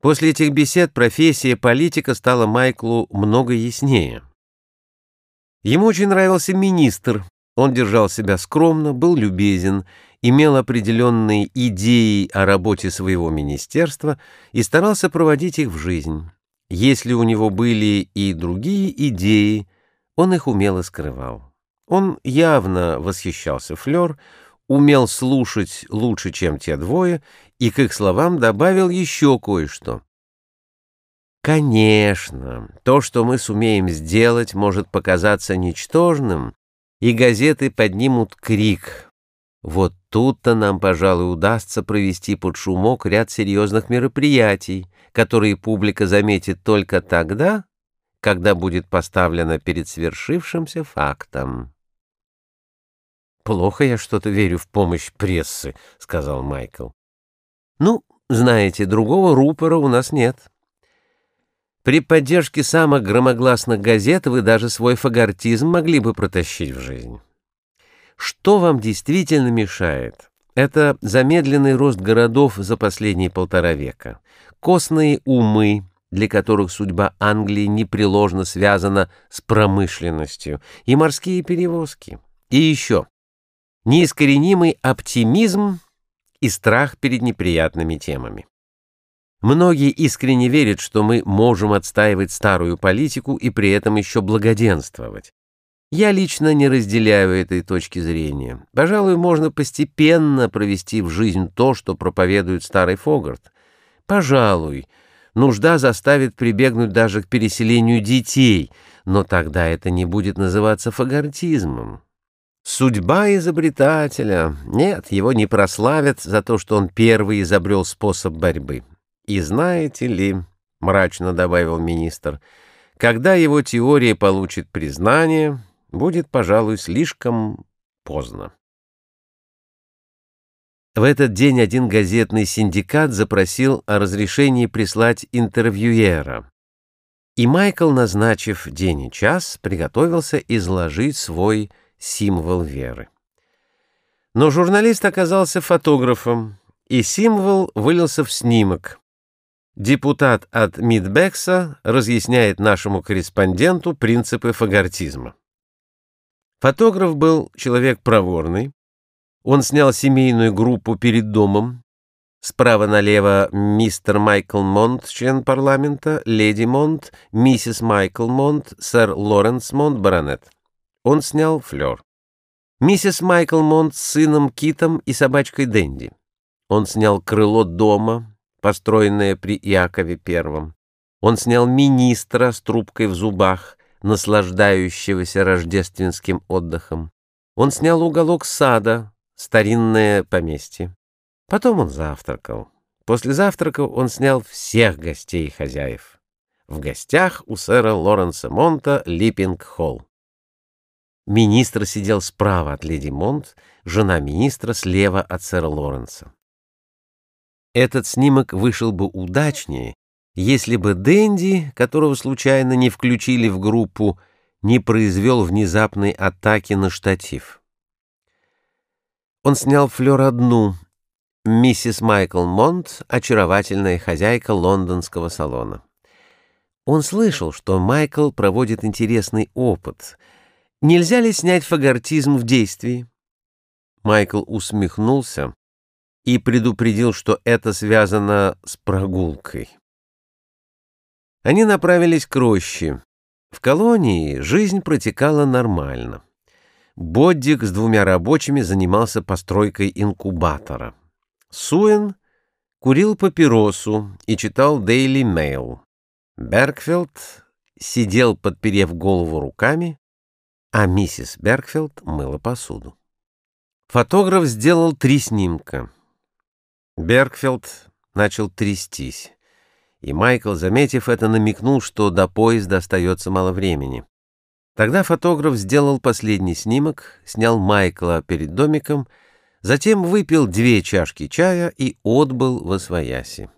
После этих бесед профессия политика стала Майклу много яснее. Ему очень нравился министр, он держал себя скромно, был любезен, имел определенные идеи о работе своего министерства и старался проводить их в жизнь. Если у него были и другие идеи, он их умело скрывал. Он явно восхищался Флёр, умел слушать лучше, чем те двое, и к их словам добавил еще кое-что. Конечно, то, что мы сумеем сделать, может показаться ничтожным, и газеты поднимут крик. Вот тут-то нам, пожалуй, удастся провести под шумок ряд серьезных мероприятий, которые публика заметит только тогда, когда будет поставлена перед свершившимся фактом. «Плохо я что-то верю в помощь прессы», — сказал Майкл. «Ну, знаете, другого рупора у нас нет. При поддержке самых громогласных газет вы даже свой фагортизм могли бы протащить в жизнь. Что вам действительно мешает? Это замедленный рост городов за последние полтора века, костные умы, для которых судьба Англии непреложно связана с промышленностью, и морские перевозки. И еще неискоренимый оптимизм и страх перед неприятными темами. Многие искренне верят, что мы можем отстаивать старую политику и при этом еще благоденствовать. Я лично не разделяю этой точки зрения. Пожалуй, можно постепенно провести в жизнь то, что проповедует старый Фогарт. Пожалуй, нужда заставит прибегнуть даже к переселению детей, но тогда это не будет называться фагортизмом. Судьба изобретателя. Нет, его не прославят за то, что он первый изобрел способ борьбы. И знаете ли, — мрачно добавил министр, — когда его теория получит признание, будет, пожалуй, слишком поздно. В этот день один газетный синдикат запросил о разрешении прислать интервьюера. И Майкл, назначив день и час, приготовился изложить свой символ веры. Но журналист оказался фотографом, и символ вылился в снимок. Депутат от Мидбекса разъясняет нашему корреспонденту принципы фагортизма. Фотограф был человек проворный. Он снял семейную группу перед домом. Справа налево мистер Майкл Монт, член парламента, леди Монт, миссис Майкл Монт, сэр Лоренс Монт, баронет. Он снял флёр. Миссис Майкл Монт с сыном Китом и собачкой Дэнди. Он снял крыло дома, построенное при Иакове Первом. Он снял министра с трубкой в зубах, наслаждающегося рождественским отдыхом. Он снял уголок сада, старинное поместье. Потом он завтракал. После завтрака он снял всех гостей и хозяев. В гостях у сэра Лоренса Монта Липпинг-Холл. Министр сидел справа от леди Монт, жена министра слева от сэра Лоренса. Этот снимок вышел бы удачнее, если бы Дэнди, которого случайно не включили в группу, не произвел внезапной атаки на штатив. Он снял флёр одну. Миссис Майкл Монт — очаровательная хозяйка лондонского салона. Он слышал, что Майкл проводит интересный опыт. Нельзя ли снять фагортизм в действии? Майкл усмехнулся и предупредил, что это связано с прогулкой. Они направились к роще. В колонии жизнь протекала нормально. Боддик с двумя рабочими занимался постройкой инкубатора. Суэн курил папиросу и читал Daily Mail. Бергфилд сидел, подперев голову руками, а миссис Бергфилд мыла посуду. Фотограф сделал три снимка. Бергфилд начал трястись, и Майкл, заметив это, намекнул, что до поезда остается мало времени. Тогда фотограф сделал последний снимок, снял Майкла перед домиком, затем выпил две чашки чая и отбыл во свояси.